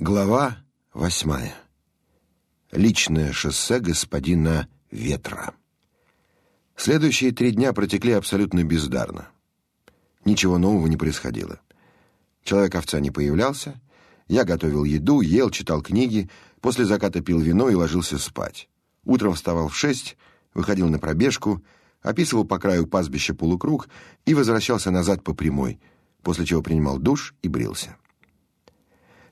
Глава восьмая. Личное шоссе господина Ветра. Следующие три дня протекли абсолютно бездарно. Ничего нового не происходило. Человек-овца не появлялся. Я готовил еду, ел, читал книги, после заката пил вино и ложился спать. Утром вставал в шесть, выходил на пробежку, описывал по краю пастбища полукруг и возвращался назад по прямой, после чего принимал душ и брился.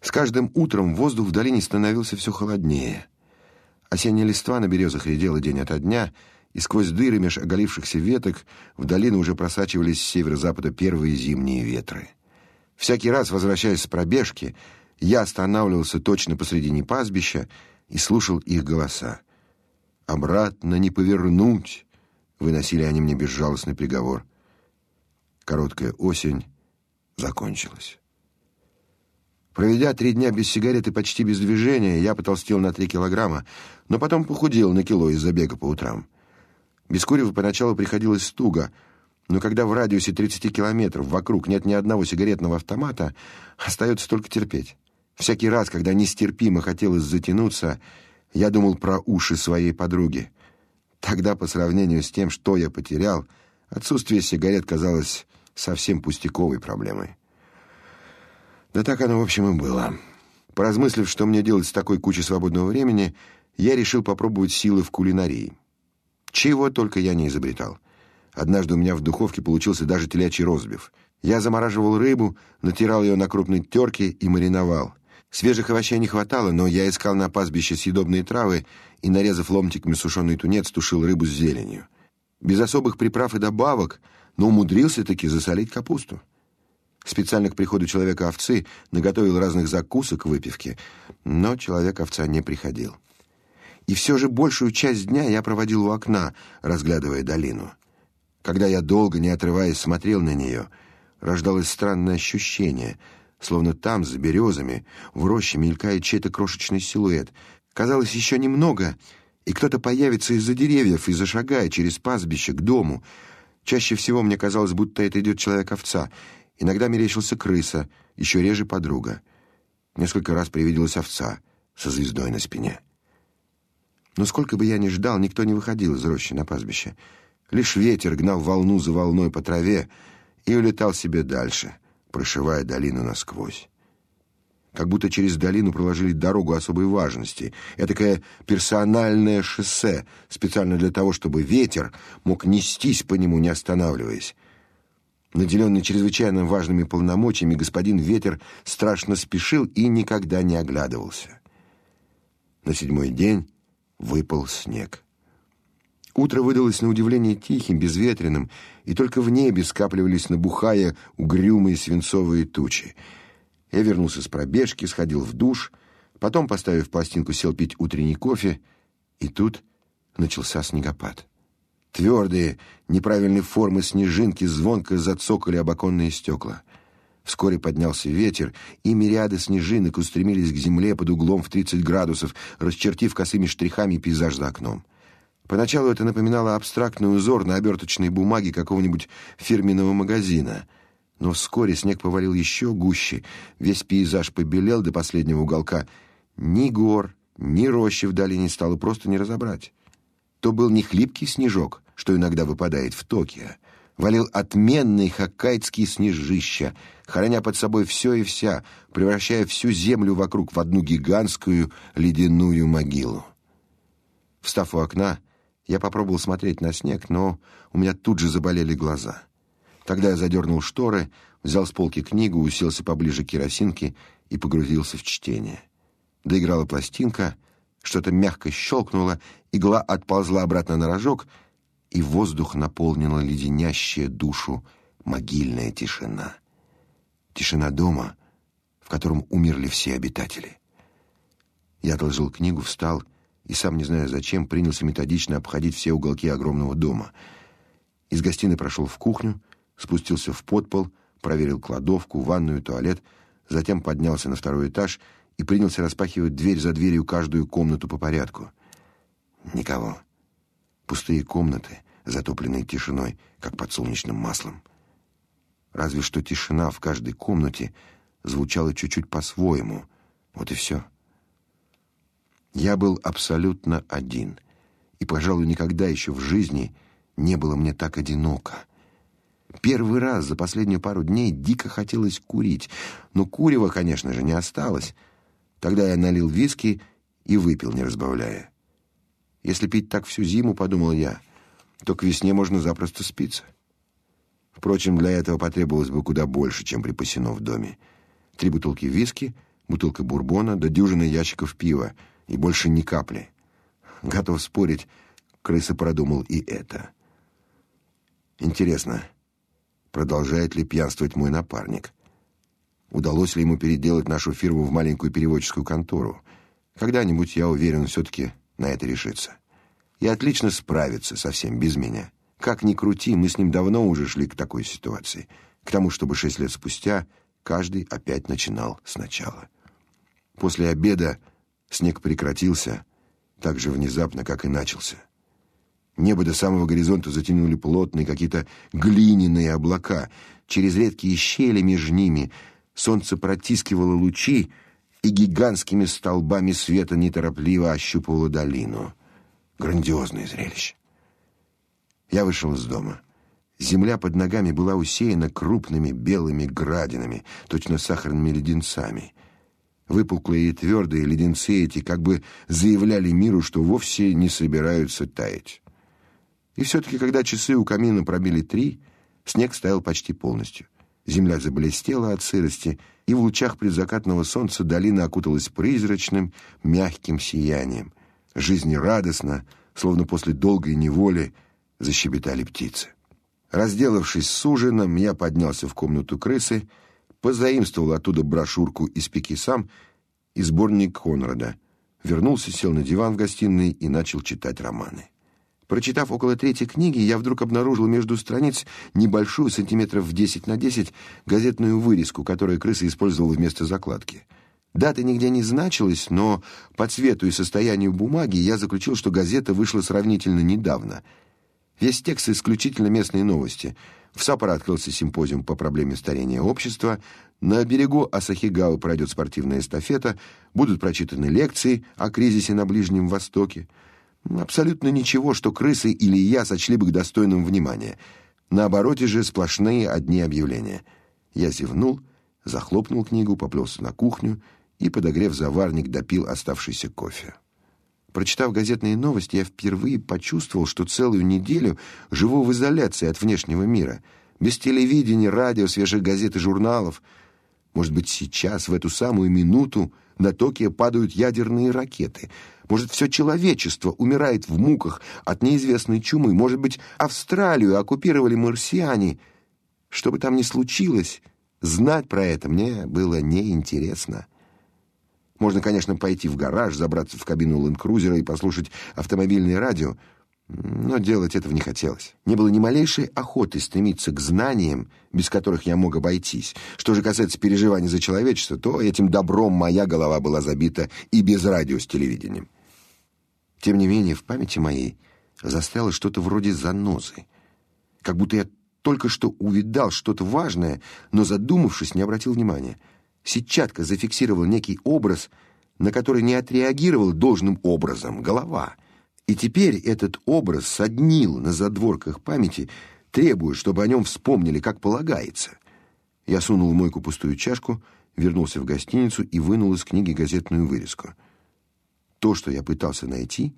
С каждым утром воздух в долине становился все холоднее. Осенняя листва на березах редела день ото дня, и сквозь дыры меж оголившихся веток в долину уже просачивались с северо-запада первые зимние ветры. Всякий раз, возвращаясь с пробежки, я останавливался точно посредине пастбища и слушал их голоса. «Обратно не повернуть!» — выносили они мне безжалостный приговор. Короткая осень закончилась. Проведя три дня без сигарет и почти без движения, я потолстел на три килограмма, но потом похудел на кило из-за бега по утрам. Без курева поначалу приходилось туго, но когда в радиусе 30 километров вокруг нет ни одного сигаретного автомата, остается только терпеть. Всякий раз, когда нестерпимо хотелось затянуться, я думал про уши своей подруги. Тогда, по сравнению с тем, что я потерял, отсутствие сигарет казалось совсем пустяковой проблемой. Да так оно, в общем, и было. Поразмыслив, что мне делать с такой кучей свободного времени, я решил попробовать силы в кулинарии. Чего только я не изобретал. Однажды у меня в духовке получился даже телячий розбив. Я замораживал рыбу, натирал ее на крупной терке и мариновал. Свежих овощей не хватало, но я искал на пастбище съедобные травы и, нарезав ломтиками сушеный тунец, тушил рыбу с зеленью. Без особых приправ и добавок, но умудрился таки засолить капусту. Специально к приходу человека-овцы наготовил разных закусок к выпивке, но человек-овца не приходил. И все же большую часть дня я проводил у окна, разглядывая долину. Когда я долго, не отрываясь, смотрел на нее, рождалось странное ощущение, словно там, за березами, в роще мелькает чей-то крошечный силуэт. Казалось, еще немного, и кто-то появится из-за деревьев и зашагает через пастбище к дому. Чаще всего мне казалось, будто это идет человек-овца — Иногда мерещился крыса, еще реже подруга. Несколько раз привиделась овца со звездой на спине. Но сколько бы я ни ждал, никто не выходил из рощи на пастбище. Лишь ветер гнал волну за волной по траве и улетал себе дальше, прошивая долину насквозь. Как будто через долину проложили дорогу особой важности. Это такое персональное шоссе, специально для того, чтобы ветер мог нестись по нему, не останавливаясь. Наделенный чрезвычайно важными полномочиями, господин Ветер страшно спешил и никогда не оглядывался. На седьмой день выпал снег. Утро выдалось на удивление тихим, безветренным, и только в небе скапливались, набухая, угрюмые свинцовые тучи. Я вернулся с пробежки, сходил в душ, потом, поставив пластинку, сел пить утренний кофе, и тут начался снегопад. Твердые, неправильной формы снежинки звонко зацокали об оконные стекла. Вскоре поднялся ветер, и мириады снежинок устремились к земле под углом в 30 градусов, расчертив косыми штрихами пейзаж за окном. Поначалу это напоминало абстрактный узор на оберточной бумаге какого-нибудь фирменного магазина. Но вскоре снег повалил еще гуще, весь пейзаж побелел до последнего уголка. Ни гор, ни рощи вдали не стало просто не разобрать то был не хлипкий снежок, что иногда выпадает в Токио. Валил отменный хоккайдский снежища, храня под собой все и вся, превращая всю землю вокруг в одну гигантскую ледяную могилу. Встав у окна, я попробовал смотреть на снег, но у меня тут же заболели глаза. Тогда я задернул шторы, взял с полки книгу, уселся поближе к керосинке и погрузился в чтение. Доиграла пластинка — что-то мягко щелкнуло, игла отползла обратно на рожок, и воздух наполнила леденящая душу могильная тишина. Тишина дома, в котором умерли все обитатели. Я отложил книгу, встал и, сам не зная зачем, принялся методично обходить все уголки огромного дома. Из гостиной прошел в кухню, спустился в подпол, проверил кладовку, ванную, туалет, затем поднялся на второй этаж — и принялся распахивать дверь за дверью каждую комнату по порядку. Никого. Пустые комнаты, затопленные тишиной, как под солнечным маслом. Разве что тишина в каждой комнате звучала чуть-чуть по-своему, Вот и все. Я был абсолютно один, и, пожалуй, никогда еще в жизни не было мне так одиноко. Первый раз за последнюю пару дней дико хотелось курить, но курева, конечно же, не осталось. Тогда я налил виски и выпил, не разбавляя. Если пить так всю зиму, подумал я, то к весне можно запросто спиться. Впрочем, для этого потребовалось бы куда больше, чем припасено в доме. Три бутылки виски, бутылка бурбона, да дюжина ящиков пива, и больше ни капли. Готов спорить, крыса продумал и это. Интересно, продолжает ли пьянствовать мой напарник? Удалось ли ему переделать нашу фирму в маленькую переводческую контору? Когда-нибудь, я уверен, все-таки на это решится. И отлично справится совсем без меня. Как ни крути, мы с ним давно уже шли к такой ситуации. К тому, чтобы шесть лет спустя каждый опять начинал сначала. После обеда снег прекратился так же внезапно, как и начался. Небо до самого горизонта затянули плотные какие-то глиняные облака. Через редкие щели между ними солнце протискивало лучи и гигантскими столбами света неторопливо ощупывало долину. Грандиозное зрелище. Я вышел из дома. Земля под ногами была усеяна крупными белыми градинами, точно сахарными леденцами. Выпуклые и твердые леденцы эти как бы заявляли миру, что вовсе не собираются таять. И все-таки, когда часы у камина пробили три, снег стоял почти полностью. Земля заблестела от сырости, и в лучах предзакатного солнца долина окуталась призрачным, мягким сиянием. Жизнерадостно, словно после долгой неволи, защебетали птицы. Разделавшись с ужином, я поднялся в комнату крысы, позаимствовал оттуда брошюрку из Пеки сам и сборник Конрада, вернулся, сел на диван в гостиной и начал читать романы. Прочитав около третьей книги, я вдруг обнаружил между страниц небольшую, сантиметров в 10 на 10, газетную вырезку, которую крыса использовала вместо закладки. Дата нигде не значилась, но по цвету и состоянию бумаги я заключил, что газета вышла сравнительно недавно — Весь текст исключительно местные новости. В Саппоро открылся симпозиум по проблеме старения общества, на берегу Асахигавы пройдет спортивная эстафета, будут прочитаны лекции о кризисе на Ближнем Востоке. Абсолютно ничего, что крысы или я сочли бы достойным внимания. На обороте же сплошные одни объявления. Я зевнул, захлопнул книгу, поплелся на кухню и, подогрев заварник, допил оставшийся кофе. Прочитав газетные новости, я впервые почувствовал, что целую неделю живу в изоляции от внешнего мира, без телевидения, радио, свежих газет и журналов. Может быть, сейчас, в эту самую минуту, на Токио падают ядерные ракеты. Может, все человечество умирает в муках от неизвестной чумы. Может быть, Австралию оккупировали марсиане. Что бы там ни случилось, знать про это мне было неинтересно. Можно, конечно, пойти в гараж, забраться в кабину ленд-крузера и послушать автомобильное радио, но делать этого не хотелось. Не было ни малейшей охоты стремиться к знаниям, без которых я мог обойтись. Что же касается переживаний за человечество, то этим добром моя голова была забита и без радио с телевидением. Тем не менее, в памяти моей застряло что-то вроде занозы. Как будто я только что увидал что-то важное, но, задумавшись, не обратил внимания — сетчатка зафиксировала некий образ, на который не отреагировал должным образом голова. И теперь этот образ соднил на задворках памяти, требуя, чтобы о нем вспомнили, как полагается. Я сунул в мойку пустую чашку, вернулся в гостиницу и вынул из книги газетную вырезку. То, что я пытался найти,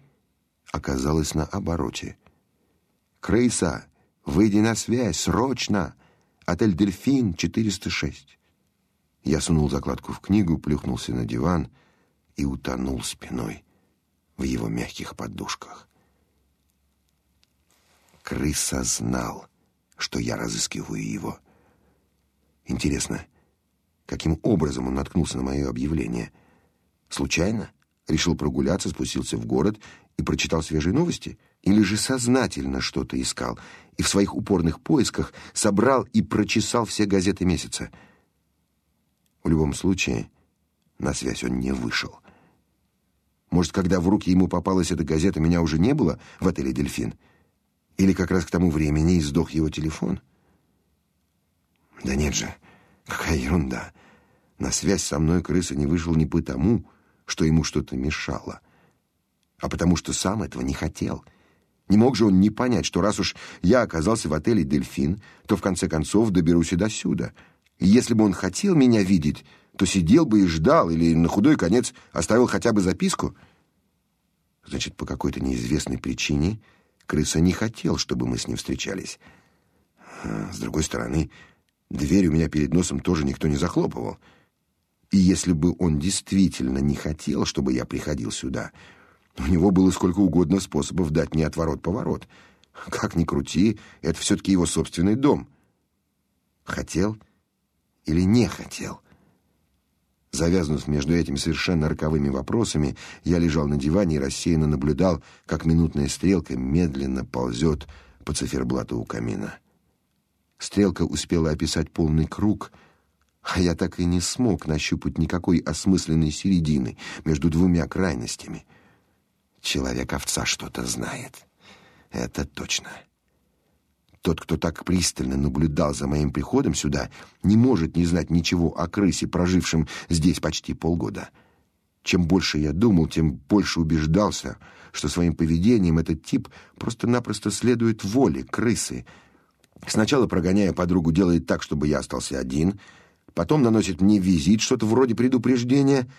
оказалось на обороте. «Крыса, выйди на связь, срочно! Отель «Дельфин», 406». Я сунул закладку в книгу, плюхнулся на диван и утонул спиной в его мягких подушках. Крыса знал, что я разыскиваю его. Интересно, каким образом он наткнулся на мое объявление? Случайно? Решил прогуляться, спустился в город и прочитал свежие новости? Или же сознательно что-то искал и в своих упорных поисках собрал и прочесал все газеты месяца — в любом случае, на связь он не вышел. Может, когда в руки ему попалась эта газета, меня уже не было в отеле «Дельфин»? Или как раз к тому времени и сдох его телефон? Да нет же, какая ерунда. На связь со мной крыса не вышел не потому, что ему что-то мешало, а потому что сам этого не хотел. Не мог же он не понять, что раз уж я оказался в отеле «Дельфин», то в конце концов доберусь и до сюда. И если бы он хотел меня видеть, то сидел бы и ждал, или на худой конец оставил хотя бы записку. Значит, по какой-то неизвестной причине крыса не хотел, чтобы мы с ним встречались. А, с другой стороны, дверь у меня перед носом тоже никто не захлопывал. И если бы он действительно не хотел, чтобы я приходил сюда, у него было сколько угодно способов дать мне отворот-поворот. Как ни крути, это все-таки его собственный дом. Хотел или не хотел? Завязнув между этими совершенно роковыми вопросами, я лежал на диване и рассеянно наблюдал, как минутная стрелка медленно ползет по циферблату у камина. Стрелка успела описать полный круг — а я так и не смог нащупать никакой осмысленной середины между двумя крайностями. Человек-овца что-то знает. Это точно. Тот, кто так пристально наблюдал за моим приходом сюда, не может не знать ничего о крысе, прожившем здесь почти полгода. Чем больше я думал, тем больше убеждался, что своим поведением этот тип просто-напросто следует воле крысы. Сначала, прогоняя подругу, делает так, чтобы я остался один — потом наносит мне визит, что-то вроде предупреждения.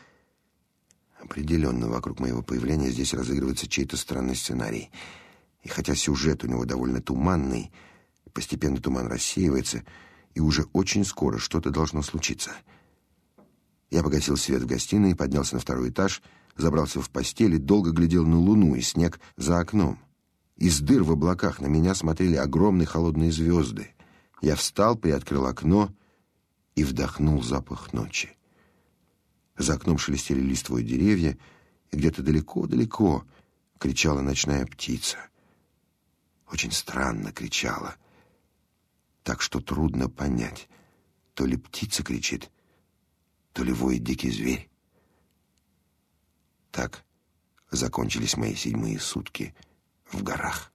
Определенно, вокруг моего появления здесь разыгрывается чей-то странный сценарий. И хотя сюжет у него довольно туманный, постепенно туман рассеивается, и уже очень скоро что-то должно случиться. Я погасил свет в гостиной, поднялся на второй этаж, забрался в постель и долго глядел на луну и снег за окном. Из дыр в облаках на меня смотрели огромные холодные звезды. Я встал, приоткрыл окно и вдохнул запах ночи. За окном шелестели листвой деревья, и где-то далеко-далеко кричала ночная птица. Очень странно кричала, так что трудно понять, то ли птица кричит, то ли воет дикий зверь. Так закончились мои седьмые сутки в горах.